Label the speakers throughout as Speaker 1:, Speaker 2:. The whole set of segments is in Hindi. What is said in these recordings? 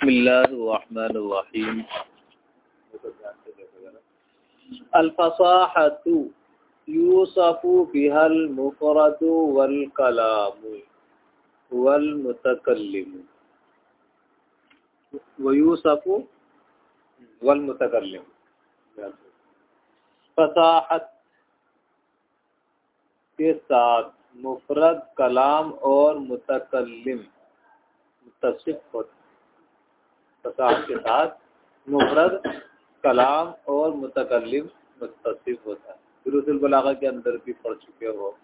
Speaker 1: बसमीम अल्फसाहतु यूसफु बिहल मुफरदु वल कलामु वल मुतकल्लिमु वयूसफु वल मुतकल्लिम फसाहत के साथ मुफरद कलाम और मुतकल्लिम मुतसिफ होता फसाहत के साथ मुफरद, कलाम और मुतकल्लिम मुतसिफ होता है। दुरुसुलबलागा के अंदर भी पढ़ चुके हो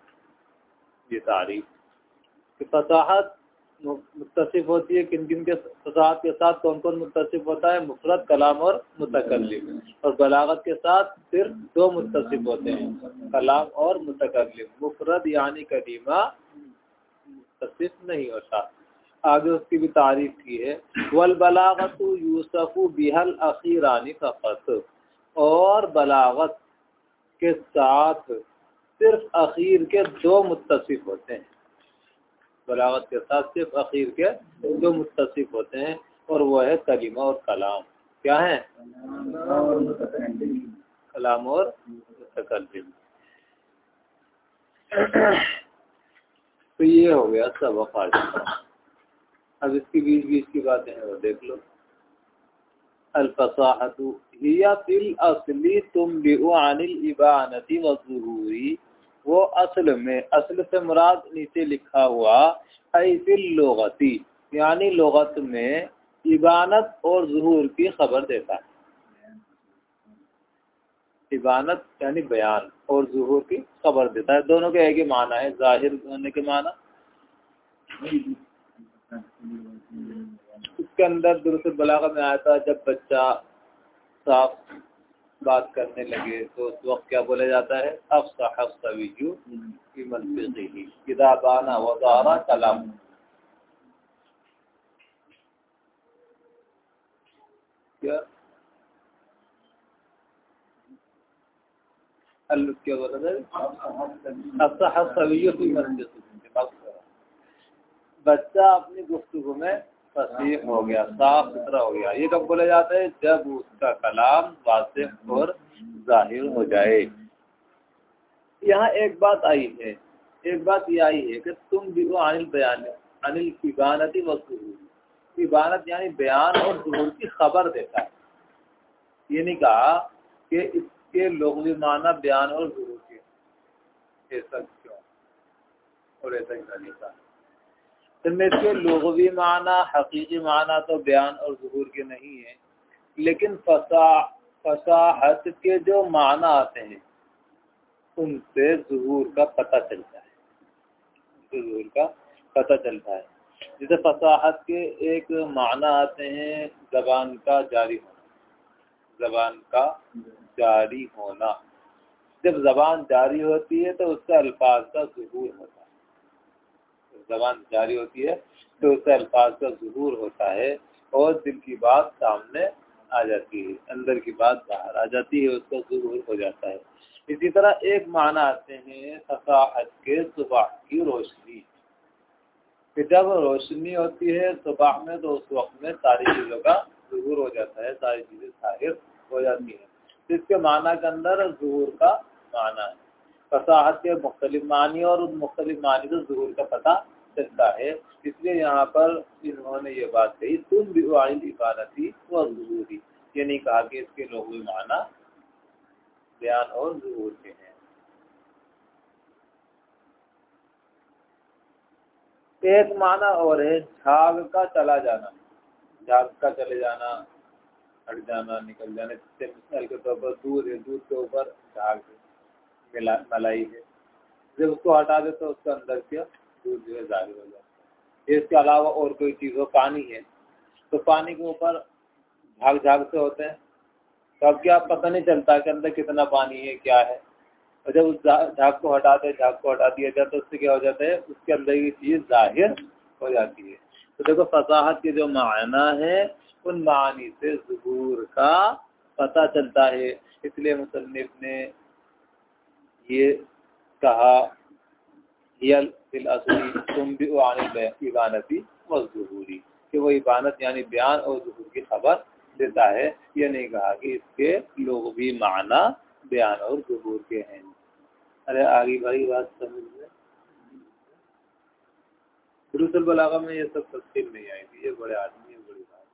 Speaker 1: ये तारीफ़ कि फसाहत मुतसिफ होती है, किन किन के फसाहत के साथ कौन कौन मुतसिफ होता है? मुफरत कलाम और मुतकल्लिम। और बलागत के साथ सिर्फ़ दो मुतसिफ होते हैं, कलाम और मुतकल्लिम। मुफरत यानी कदीमा मुतसिफ नहीं होता। आगे उसकी भी तारीफ़ की है। वल बलागत यूसफु बिहल अखीरानी फ़कत। और बलागत के साथ सिर्फ़ अखीर के दो मुतसिफ होते हैं। बलागत के साथ सिर्फ़ अखीर के दो मुतसिफ होते हैं और वो है कलीमा और कलाम। क्या है? कलाम और तो ये हो गया सबक आज अब इसकी बीच बीच की बातें हैं, वो देख लो। हिया फिल असली तुम अनिल इबानती वजूरी वो असल में, असल से मुराद नीचे लिखा हुआ लोगती। यानी लोगत में इबानत और जहूर की खबर देता है। इबानत यानी बयान और जहूर की खबर देता है। दोनों के एक ही माना है, ज़ाहिर होने के माना। इसके अंदर दुरुस्त बलागा में आया था, जब बच्चा साफ़ बात करने लगे तो उस वक्त क्या बोला जाता है? अफसहू किताबाना वजारा कलाम। क्या? क्या बोला था? बच्चा अपनी गुफ्तु में फसीह हो गया, साफ़ सुथरा हो गया। ये कब बोला जाता है? जब उसका कलाम वासिफ और ज़ाहिर हो जाए। यहाँ एक बात आई है, एक बात ये आई है कि तुम भी वो अनिल बयान, अनिल इबानती वस्तु इबानत यानी बयान और जहूर की खबर देता है। ये नहीं कहा कि इसके लोगवी माना बयान और जहूर के। ऐसा क्यों? और ऐसा ही नहीं कहा इनमें इसके लगवी माना, हकीकी माना तो बयान और जहूर के नहीं है। लेकिन फसा, फसाहत के जो माना आते हैं, उनसे जहूर का पता चलता है। जहूर का पता चलता है। जैसे फसाहत के एक माना आते हैं, जबान का जारी होना। जबान का जारी होना। जब जबान जारी होती है तो उसका अल्फाज का जहूर होता है। जबान जारी होती है तो उससे अल्फाज का जहूर होता है और दिल की बात सामने आ जाती है, अंदर की बात बाहर आ जाती है, उसका जहूर हो जाता है। इसी तरह एक माना आते हैं फसाहत के सुबह की रोशनी। कि जब रोशनी होती है सुबह में तो उस वक्त में सारी चीज़ों का जहूर हो जाता है, सारी चीज़ें ज़ाहिर हो जाती है। इसके माना के अंदर जहूर का माना है। फसाहत के मुख्तलिफ़ मानी और उन मुख्तलिफ़ मानी तो जहूर का पता चलता है। इसलिए यहाँ पर इन्होंने ये बात कही, तुम भी इबादती व ज़रूरी ये नहीं कहा कि इसके लोग भी माना बयान और ज़रूर के हैं। एक माना और है, झाग का चला जाना। झाग का चले जाना, हट जाना, निकल जाना मिसाल के तौर पर दूध है, दूध के ऊपर झाग मिला, मलाई है। जब उसको हटा दे तो उसके अंदर क्या? दूध जो है ज़ाहिर हो जाता है। इसके अलावा और कोई चीज़ हो पानी है। तो पानी के ऊपर झाग झाग से होते हैं। तो अब क्या पता नहीं चलता कि अंदर कितना पानी है, क्या है। और जब उस झाग को हटाते झाग को हटा दिया जाए तो उससे क्या हो जाता है, उसके अंदर की चीज़ ज़ाहिर हो जाती है। तो देखो, फसाहत के जो मायना है, उन मानी से जहूर का पता चलता है। इसलिए मुसन्फ ने ये कहा तुम भी इबानती व जहूरी कि वो इबानत यानी बयान और जहूर की खबर देता है। ये नहीं कहा कि इसके लोग भी माना बयान और जहूर के हैं। अरे आगे भाई बात समझ में? दुरुसल बलागा में ये सब तस्वीर नहीं आई थी। ये बड़े आदमी है, बड़ी बात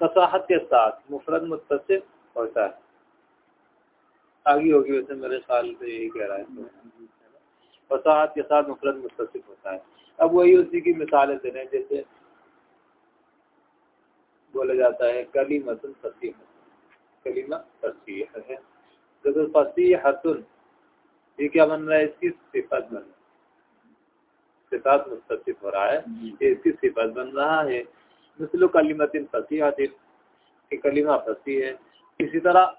Speaker 1: है। फसाहत के साथ मुफरत मुतसिफ होता है। आगे होगी वैसे मेरे ख्याल से यही कह रहा है फसाहत के साथ मुफरत मुतसिफ होता है। अब वही उसी की मिसालें दे रहे हैं जैसे बोला जाता है कली मतन फसीह। कलीमा फसीह है। जैसे फसीहतुन ये क्या बन रहा है? इसकी सिफत बन रहा है। सिफात मुस्तसिफ हो रहा है। ये इसकी सिफत बन रहा है। मिसलो कलीमतिन फसीहतिन कि कलीमा फसी है। इसी तरह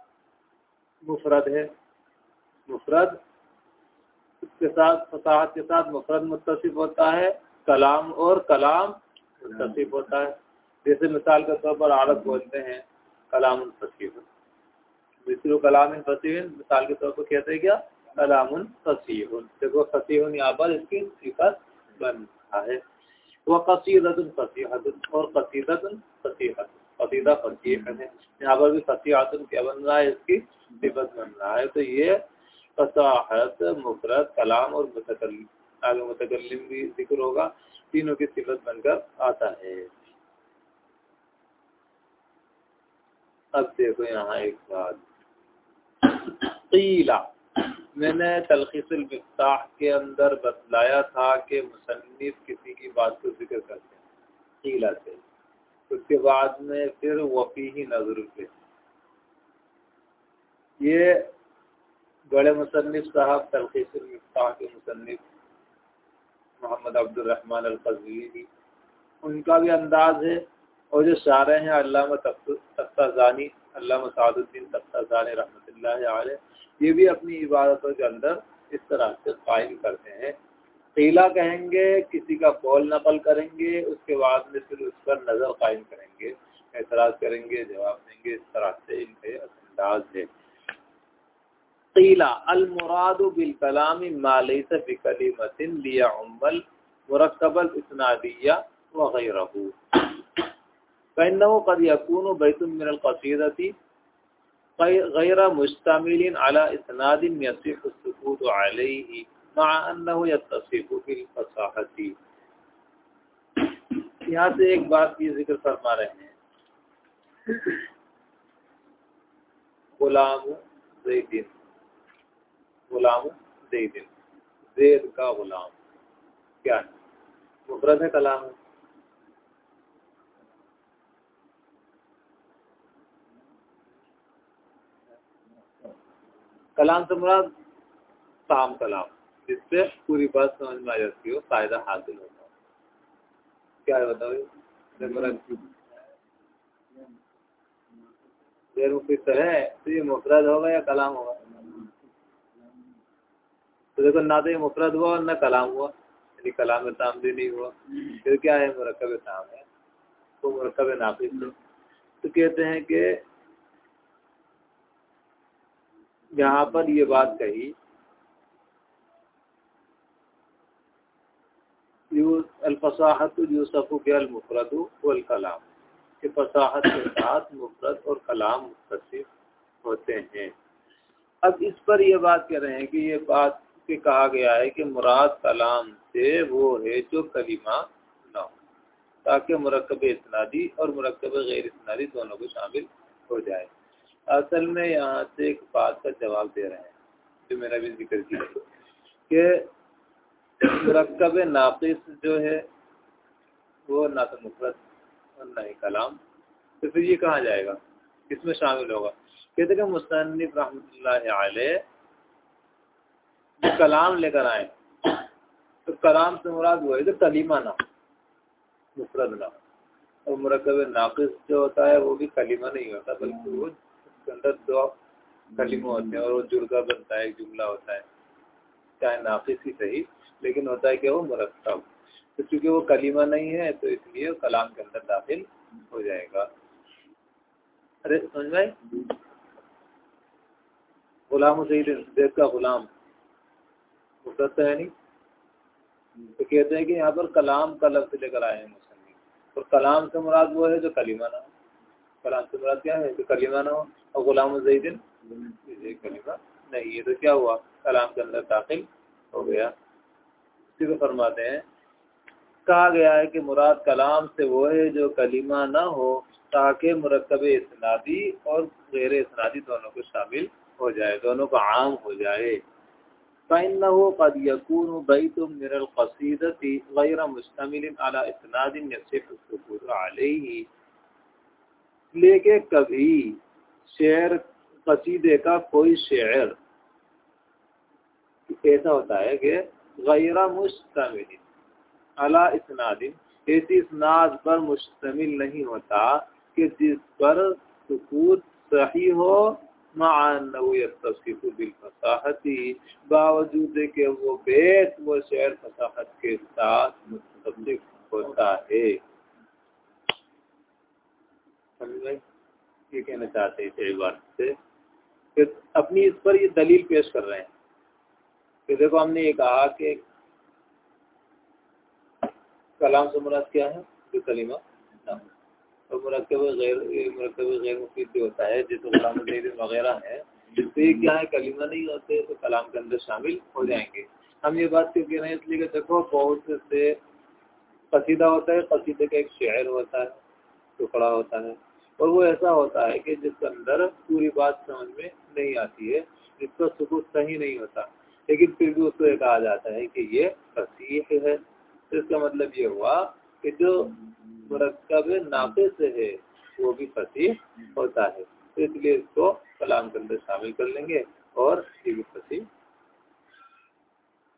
Speaker 1: मुफरद है। मुफरद उसके साथ, फसाहत के साथ मुफरद मुतसिफ होता है, कलाम और कलाम मुतसिफ होता है। जैसे मिसाल के तौर पर आरब बोलते हैं, कलाम फसीह मिसलो कलाम फसीह मिसाल के तौर पर कहते हैं क्या? कलाम फसीह देखो फसीह यहाँ पर इसकी सिफत बन रहा है। वह कसीदत फसीहत और कसीदत फसीहत कसीदा फसीह है यहाँ पर भी फसीहत क्या बन रहा है? इसकी सिफत बन रहा है। तो ये फसाहत मुफरत कलाम और मुतकलम आगे मुतकलम भी ज़िक्र होगा। तीनों की सिफत बनकर आता है। अब देखो यहाँ एक बात। कीला। मैंने तलखीसमफ्ताह के अंदर बतलाया था कि मुसन्फ किसी की बात को ज़िक्र करते हैं। कीला से। उसके बाद में फिर वफ़ी ही नज़र पे। ये बड़े मुसनफ़ साहब तलखीसमफ्ताह के मुसन्फ मोहम्मद अब्दुलरहमान अलफजली उनका भी अंदाज है और जो शारे हैं अल्लाह तख्ताजानी अल्लाह सादुद्दीन तख्ताजानी रहमत ये भी अपनी इबादतों के अंदर इस तरह से कायम करते हैं। तीला कहेंगे, किसी का कौल नकल करेंगे, उसके बाद में फिर उस पर नज़र कायम करेंगे। एतराज़ करेंगे, जवाब देंगे, इस तरह से इनके अंदाज है। कीला अलमुराद बिलकलाम बिकलिमतिन लिया मुरकबल इसनादिया वगैरह अला इसनाद यसिफ सुकूत अलैहि। अन्नहु यत्तसिफ बिल फसाहती यहाँ से एक बात की ज़िक्र फरमा रहे हैं। गुलाम जैदिन गुलाम जैदिन जैद का गुलाम। क्या है? मुफरत है कलाम। कलाम से मुराद ताम कलाम। जिससे पूरी बात समझ में आ जाती हो, फ़ायदा हासिल होता है। क्या है बताओ? मुफिद तो तो ये मुफरद होगा या कलाम होगा? तो देखो, ना तो ये मुफरद हुआ और ना कलाम हुआ। यानी कलाम ताम भी नहीं हुआ। फिर क्या है? मुरकब ताम है। तो मुरकब नाफिस तो कहते हैं कि यहाँ पर ये बात कही अल्फसाहत यूसफ़ के अलमुफरत वल कलाम। के फसाहत के साथ मुफरत और कलाम मुख्तसिफ होते हैं। अब इस पर ये बात कह रहे हैं कि ये बात के कहा गया है कि मुराद कलाम से वो है जो कलीमा ना हो, ताकि मरकब इतनादी और मरकब गैर इतनादी दोनों को शामिल हो जाए। असल में यहाँ से एक बात का जवाब दे रहे हैं, जो मेरा भी ज़िक्र किया कि मरकब नाकिस जो है, वो ना तो मुफरत और ना ही कलाम। तो फिर ये कहाँ जाएगा? किसमें शामिल होगा। कहते कि मुसनफ़ रहमत जो कलाम लेकर आए तो कलाम से मुराद वो है जो कलीमा ना मुफरत ना। और मरकब नाकिस जो होता है, वो भी कलीमा नहीं होता, बल्कि वो उसके अंदर दो कलीमा होते हैं और वो जुर्गा बनता है जुमला होता है। चाहे नाफिस ही सही, लेकिन होता है कि वो मुरक्कब। तो चूँकि वो कलीमा नहीं है तो इसलिए कलाम के अंदर दाखिल हो जाएगा। अरे, समझ भाई गुलाम सही देख का गुलाम। मुफरत तो है नहीं। तो कहते हैं कि यहाँ पर कलाम का लफ्ज लेकर आए हैं मुसलमान और कलाम से मुराद वो है जो कलीमा ना हो। कलाम से मुराद क्या है? जो कलीमा ना हो। और गुलाम जईदिन कलीमा। नहीं है तो क्या हुआ? कलाम के अंदर दाखिल हो गया। इसी को फरमाते हैं, कहा गया है कि मुराद कलाम से वो है जो कलीमा ना हो, ताकि मरकब इसनादी और गैर इसनादी दोनों को शामिल हो जाए, दोनों को आम हो जाए। लेके कभी शेर, कसीदे का कोई शेर ऐसा होता है कि गैर मुश्तमिल, अला इसनादिन ऐसी इसनाद पर मुश्तमिल नहीं होता कि जिस पर सुकूत सही हो फसाहती बावजूद के वो बेत वो शेर फसाहत के साथ मुतबिक होता है। ये कहना चाहते हैं बात से अपनी इस पर ये दलील पेश कर रहे हैं। कि देखो हमने ये कहा कि कलाम से मुराद क्या है? जो कलीमा तो मरकब गैर मरकब गैर मुफीद होता है, जैसे गुलाम वगैरह है तो ये क्या है? कलीमा नहीं होते तो कलाम के अंदर शामिल हो जाएँगे। हम ये बात क्यों कह रहे हैं? इसलिए कि देखो, बहुत से कसीदा होता है, कसीदे का एक शेर होता है, टुकड़ा होता है। और वो ऐसा होता है कि जिसके अंदर पूरी बात समझ में नहीं आती है, जिसका सुकूत सही नहीं होता। लेकिन फिर भी उसको कहा जाता है कि ये फसीह है। तो इसका मतलब ये हुआ कि जो मुरकब नाफिस है, वो भी फसीह होता है। तो इसलिए इसको कलाम के अंदर शामिल कर लेंगे और ये भी फसीह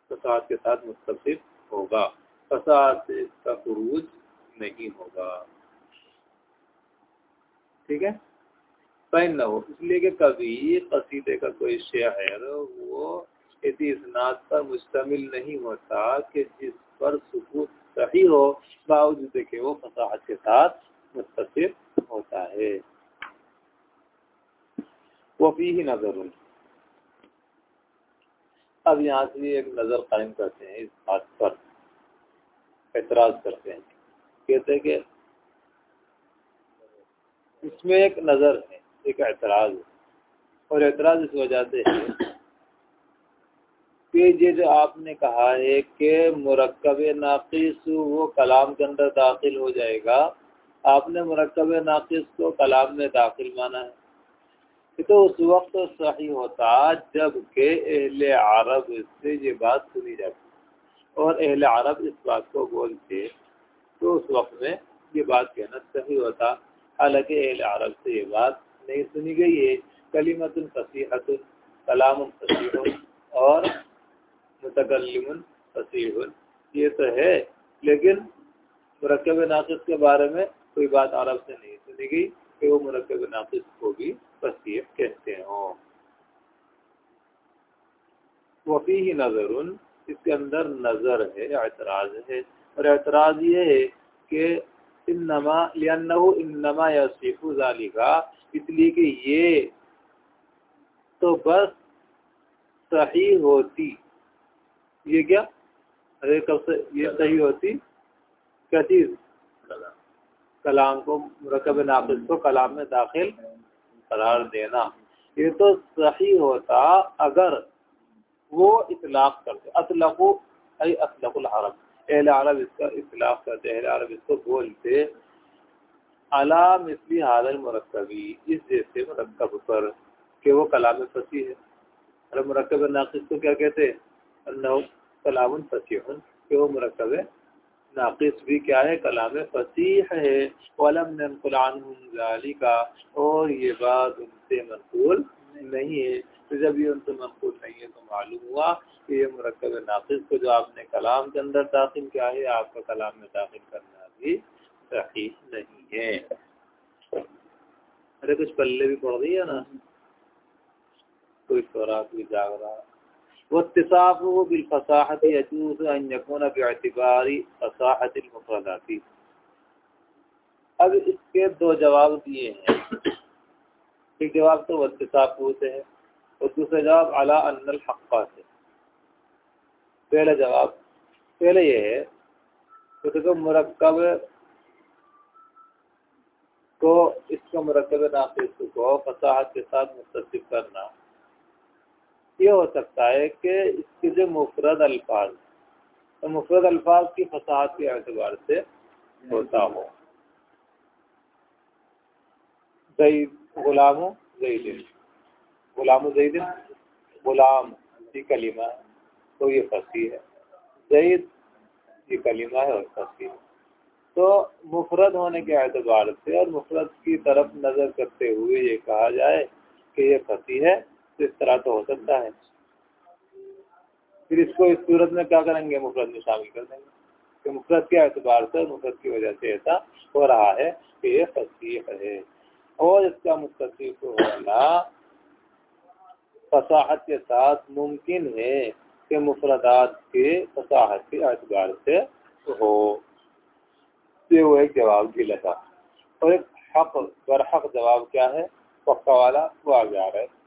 Speaker 1: फसाद के साथ मुस्तफिर होगा। फसाद से इसका खरूज नहीं होगा। ठीक है? फ़ैन न हो। इसलिए कि कभी कसीदे का कोई शेर वो यदि इसनाद पर मुश्तमिल नहीं होता कि जिस पर सुकूत सही हो, बावजूद देखे वो फसाहत के साथ मुस्तर होता है। वो भी ही नज़र अब यहाँ से एक नज़र कायम करते हैं इस बात पर। एतराज़ करते हैं। कहते हैं कि इसमें एक नज़र है, एक एतराज़। और एतराज़ इस वजह से है कि ये जो आपने कहा है कि मरकब नाकिस वो कलाम के अंदर दाखिल हो जाएगा, आपने मरकब नाकिस को कलाम में दाखिल माना है। तो उस वक्त सही होता जब के अहल अरब से ये बात सुनी जाती और अहल अरब इस बात को बोलते तो उस वक्त में ये बात कहना सही होता। हालाँकि अहल अरब से ये बात नहीं सुनी गई है। कलीमतुल फसीहत कलाम फसीह और मुतकलम फसीह ये तो है, लेकिन मरकब नाकिस के बारे में कोई बात अरब से नहीं सुनी गई कि वो मरकब नाकिस को भी फसीह कहते हों। वफ़ी ही नज़र इसके अंदर नज़र है, एतराज़ है। और एतराज़ ये है कि इन नमा इन नमा या सीफू का इसलिए कि ये तो बस सही होती ये क्या? अरे कब से ये सही होती? क्या चीज़? कलाम। को मरकब नाफिज को कलाम में दाखिल करार देना। ये तो सही होता अगर वो इतलाफ करते असलकु असलकुल अरब। अहल अरब इसका इतलाफ करते अहल अरब इसको बोलते अला मिसली हादल मरकबी इस जैसे मरकब पर कि वो कलाम फसी है। अरे मरकब नाकिस को क्या कहते हैं? कलाम फसीह कि वो मरकब नाकिस भी क्या है? कलाम फसीह है। का और ये बात उनसे मनकूल नहीं है। तो जब ये उनसे मनकूल नहीं है तो मालूम हुआ कि ये मरकब नाकिस को जो आपने कलाम के अंदर दाखिल किया है, आपका कलाम में दाखिल करना भी सही नहीं है। अरे कुछ पल्ले भी पड़ रही है ना? कोई शोराक भी जाग रहा वत्तिसाफ़ु बिलफसाहत यजूज़ अन यकून बिअतिबारी फसाहत मुफरदाती अब इसके दो जवाब दिए हैं एक जवाब तो वत्तिसाफ़ु से है और दूसरा जवाब अला अन्नल हक्का से पहला जवाब पहले ये है तो देखो मरकब को इसको मरकब नाफिस को फसाहत के साथ मुस्तफ़ करना ये हो सकता है कि इसके जो मुफरद अल्फाज तो मुफरद अल्फाज की फसाहत के एतबार से होता हो। गुलाम जईदिन गुलाम जईदिन गुलाम ये कलीमा है तो ये फसी है। जईद ये कलीमा है और फसी है। तो मुफरद होने के एतबार से और मुफरद की तरफ़ नज़र करते हुए ये कहा जाए कि ये फसी है। तो इस तरह तो हो सकता है। फिर इसको इस सूरत में क्या करेंगे? मुफरत में शामिल कर देंगे। कि मुफरत के एतबार से, मुफरत की वजह से ऐसा हो रहा है कि ये फसीह है। और इसका मुस्तफ़ होना फसाहत के साथ मुमकिन है कि मुफरदात के फसाहत के एतबार से हो। तो वो एक जवाब भी लगा। और एक हक, बरहक जवाब क्या है? पक्का वाला वो आ जा रहा है।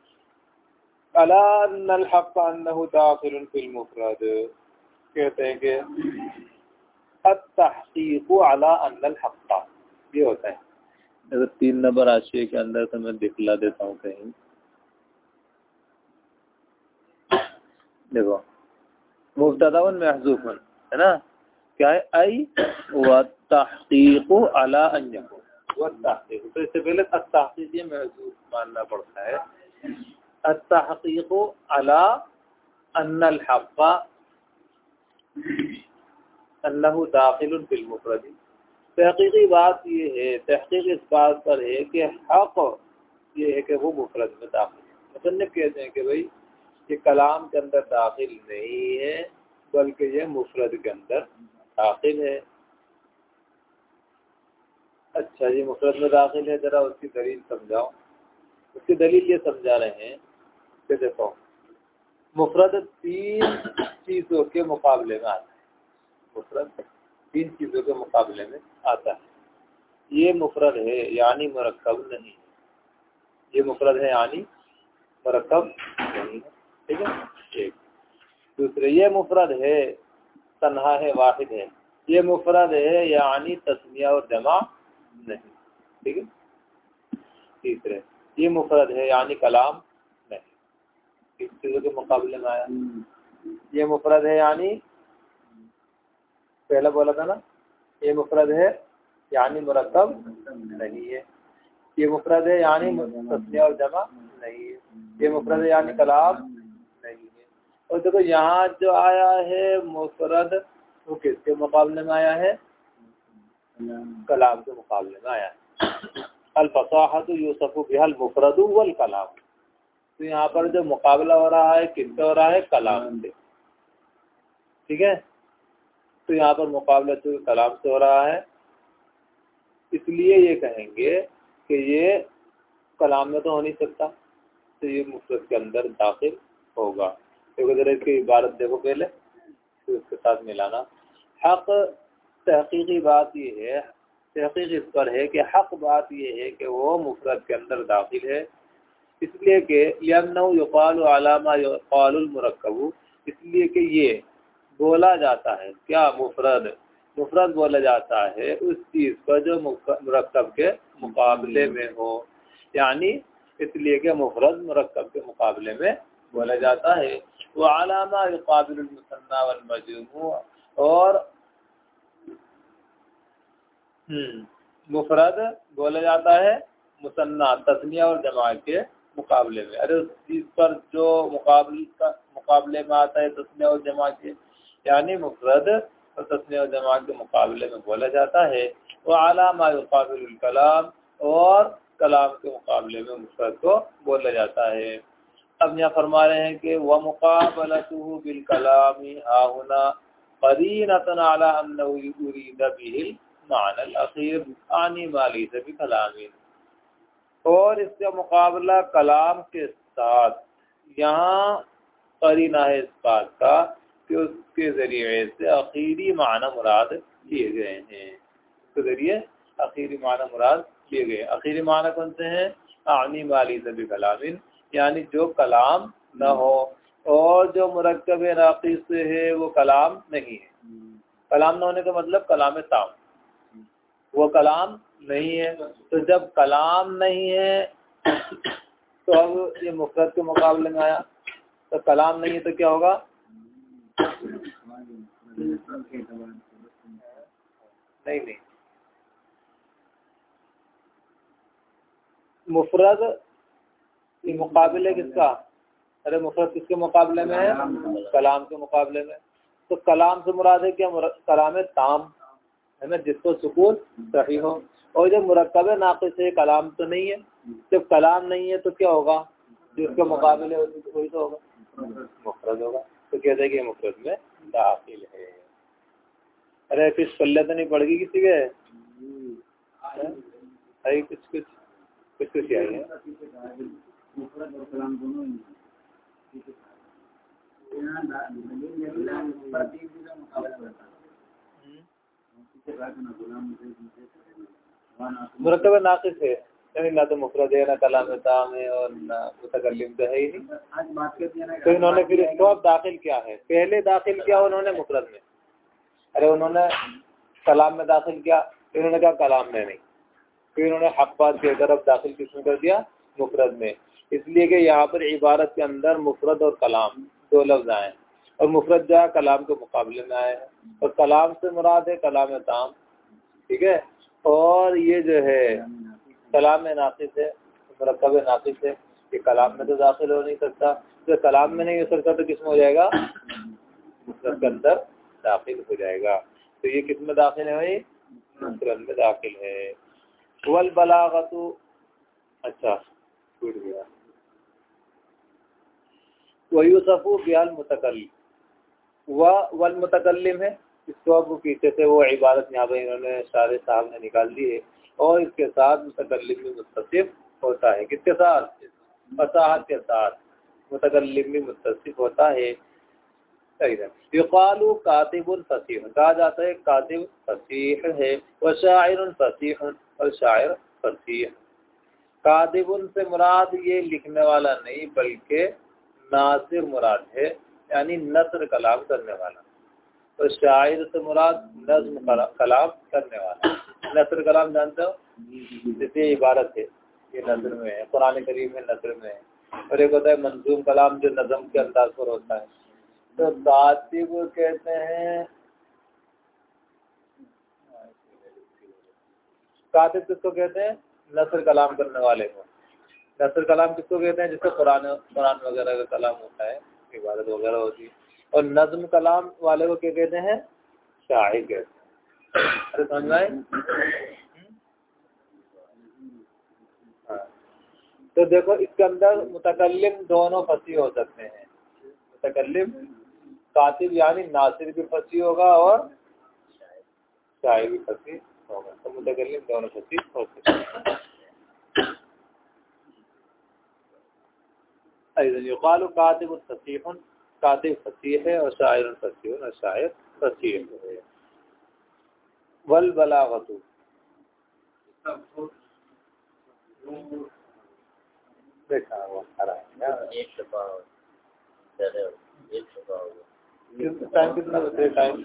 Speaker 1: कहते हैं कि अला ये होता है। अगर तीन नंबर आशिया के अंदर तो मैं दिखला देता हूँ कहीं। देखो मुबतदावन महजूफन है ना? क्या है? आई व तहकीक अला तहकीक तो इससे पहले तहकीक महजूफ मानना पड़ता है। तहकीक अला अन्नल हक़ अन्नहु दाखिल फिल तहकीकी बात ये है तहकीक इस बात पर है कि हक ये है कि वो मुफरद में दाखिल है मुसनफ़ कहते हैं कि भाई ये कलाम के अंदर दाखिल नहीं है बल्कि ये मुफरद के अंदर दाखिल है अच्छा ये मुफरद में दाखिल है ज़रा उसकी दलील समझाओ उसकी दलील ये समझा रहे हैं कि देखो। मुफरत तीन चीज़ों के मुकाबले में आता है। मुफरत तीन चीज़ों के मुकाबले में आता है। ये मुफरत है, यानी मरकब नहीं ये मुफरद है, यानी मरकब नहीं है। ठीक है? एक। दूसरे, ये मुफरद है, तनहा है, वाहिद है। ये मुफरद है, यानी तस्मिया और जमा नहीं। ठीक है? तीसरे, ये मुफरद है, यानी कलाम किस चीज़ों के मुकाबले में आया। ये मुफरद है यानी, पहला बोला था ना, ये मुफरद है यानी मुरकब नहीं है। ये मुफरद है यानी तस्मिया और जमा नहीं है। ये मुफरद है यानी कलाम नहीं है। और देखो यहाँ जो आया है मुफरद, वो किसके मुकाबले में आया है? कलाम के मुकाबले में आया है। अल फसाहत यूसफ बिहल मुफरद वल कलाम तो यहाँ पर जो मुकाबला हो रहा है, किससे हो रहा है? कलाम से। ठीक है? तो यहाँ पर मुकाबला तो कलाम से हो रहा है, इसलिए ये कहेंगे कि ये कलाम में तो हो नहीं सकता तो ये मुफरत के अंदर दाखिल होगा। तो जरा इसकी इबारत देखो पहले, फिर तो उसके साथ मिलाना। हक, तहकीकी बात ये है, तहकीक इस पर है कि हक बात ये है कि वो मुफरत के अंदर दाखिल है। इसलिए कि यकालमरकबू इसलिए कि ये बोला जाता है क्या मुफरद? मुफरद बोला जाता है उस चीज़ पर जो मरकब के मुकाबले में हो। यानी इसलिए कि मुफरद मरकब के मुकाबले में बोला जाता है। वो आलामा काबिलमसन्ना वलमजमू और हम्म, मुफरद बोला जाता है मुसन्ना तस्निया और जमा के मुकाबले में। अरे चीज़ पर जो मुकाबले का मुकाबले में आता है तस्निया और जमा के, यानी मुफरद और तस्नी और जमा के मुकाबले में बोला जाता है, वो आलामा कलाम और कलाम के मुकाबले में मुफरद को बोला जाता है। अब यहाँ फरमा रहे हैं कि वह मुकाबला बिल कलामी आहुना करीनतन आला अखीर, आनी माली से भी कलामी। और इसका मुकाबला कलाम के साथ, यहाँ करीना है इस बात का कि उसके ज़रिए से आखिरी माना मुराद लिए गए हैं। उसके ज़रिए आखिरी माना मुराद लिए गए आखिरी माना कौन से हैं? आनी माली सभी कलामिन, यानी जो कलाम न हो, और जो मरकब नाकिस है, वो कलाम नहीं है। कलाम न होने का मतलब कलाम ताम वो कलाम नहीं है तो जब कलाम नहीं है तो अब ये मुफरत के मुकाबले में आया तो कलाम नहीं है तो क्या होगा? नहीं नहीं। मुफरत ये मुकाबले किसका? अरे मुफरत किसके मुकाबले में है? कलाम के मुकाबले। में। तो कलाम से मुराद है क्या? कलाम ताम। है ना? जिसको सुकून सही हो। और जब मुरकब नाक़िस है कलाम तो नहीं है। जब कलाम नहीं है तो क्या होगा? जिसके मुकाबले वही तो होगा। मुफरत होगा। तो कहते हैं कि मुफरत में दाखिल है। अरे, फिर पल्ले तो नहीं पड़ेगी किसी के? अरे, कुछ कुछ कुछ कुछ आई है। मुरकब नाकिस है। यानी ना तो मुफरद है, ना कलाम ताम है और ना मुतकलम तो है ही नहीं। तो इन्होंने फिर इसको अब दाखिल किया है। पहले दाखिल किया उन्होंने मुफरद में। अरे उन्होंने कलाम में दाखिल किया इन्होंने कहा कलाम में नहीं। फिर इन्होंने हकबात के तरफ़ दाखिल किसमें कर दिया? मुफरद में। इसलिए कि यहाँ पर इबारत के अंदर मुफरद और कलाम दो लफ्ज आए और मुफरत जो है कलाम के मुकाबले में आए और कलाम से मुराद है कलाम ताम ठीक है? और ये जो है, कलाम में नाकिस है मरकब नाकिस है, ये कलाम में तो दाखिल हो नहीं सकता। तो कलाम में नहीं हो सकता तो किसमें हो जाएगा? मुफरत के अंदर दाखिल हो जाएगा। तो ये किसमें दाखिल है भाई? मुफरत में दाखिल है। वल बलागतु अच्छा छूट गया। वयूसफ़ु बियाल मुतकल्लिम वह वल मुतकल्लिम है। इसको अब पीछे से वो इबादत यहाँ पर इन्होंने सारे साहब ने निकाल दी है और इसके साथ मुतकल्लिम भी मुतसिफ होता है। किसके साथ? फसाहत के साथ मुतकल्लिम भी मुतसिफ होता है। युकालू कातिब फसीह, कहा जाता है कातिब फसीह है व शायर फसीह और शायर फसीह। कातिब से मुराद ये लिखने वाला नहीं, बल्कि नासिर मुराद है, यानी नसर कलाम करने वाला। तो शायर से मुराद नज्म कलाम करने वाला। नसर कलाम जानते हो? जैसे इबारत है, ये नज़र में है, कुरान करीम में नज़र में है। और एक होता है मंजूम कलाम जो नज़म के अंदाज पर होता है। तो कातिब कहते हैं कातिब किसको कहते हैं? नसर कलाम करने वाले को। नसर कलाम किसको कहते हैं? जिससे कुरान कुरान वगैरह का कलाम होता है इबारत वगैरह होती है। और नज्म कलाम वाले को क्या कहते हैं? शाहिर कहते हैं। अरे समझ हाँ। तो देखो, इसके अंदर मुतकलम दोनों फंसी हो सकते हैं। मुतकलम कातिब यानी नासिर भी फंसी होगा और शायर भी फंसी होगा। तो मुतकलम दोनों फंसी हो सकते हैं। कातिब फसीह कातिब फसीह है और शायर फसीह और शायर फसीह है। वल बलागतु। देखा वो हरा एक टाइम कितना बचे? टाइम